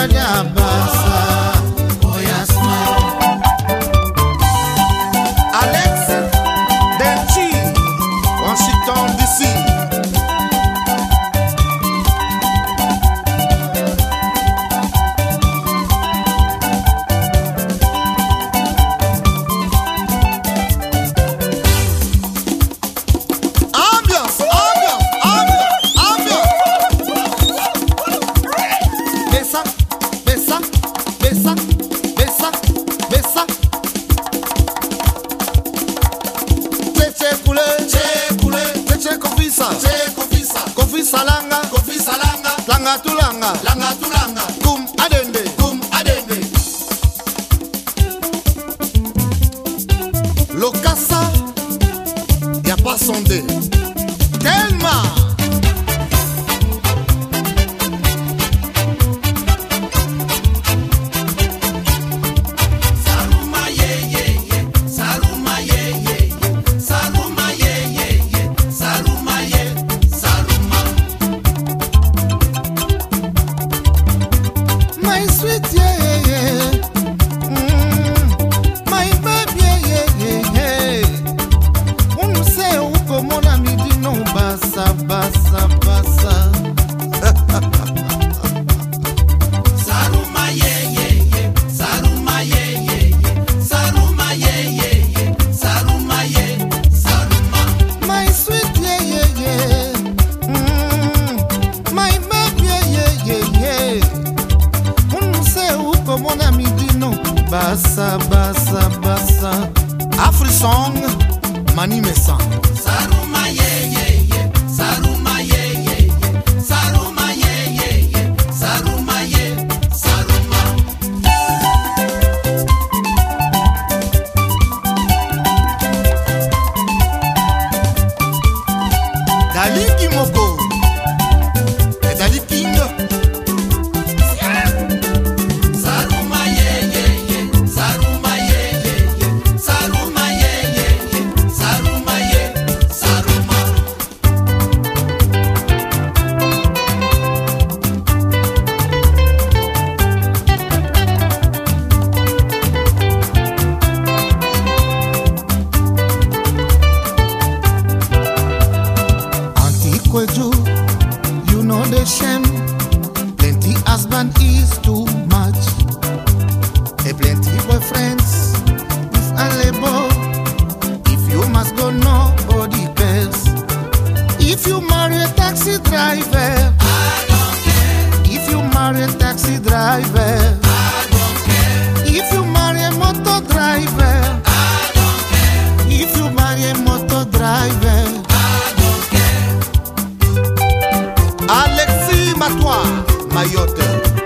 Cagabassa sekule sekule tete kofisa se kofisa kofisa langa. Kofisa langa. Langa tulanga langa. Tulanga kum adende. Kum adende. Lokasa ya pas sonde tellement. basa basa basa. Afri song mani mesan saruma ye ye ye saruma ye ye ye saruma. man is too much. A plenty boyfriends is a label. If you must go, nobody cares. If you marry a taxi driver, I don't care. If you marry a taxi driver, I don't care. If you marry a motor driver, I don't care. If you marry a motor driver, I don't care. Alexis Matois. Mayotte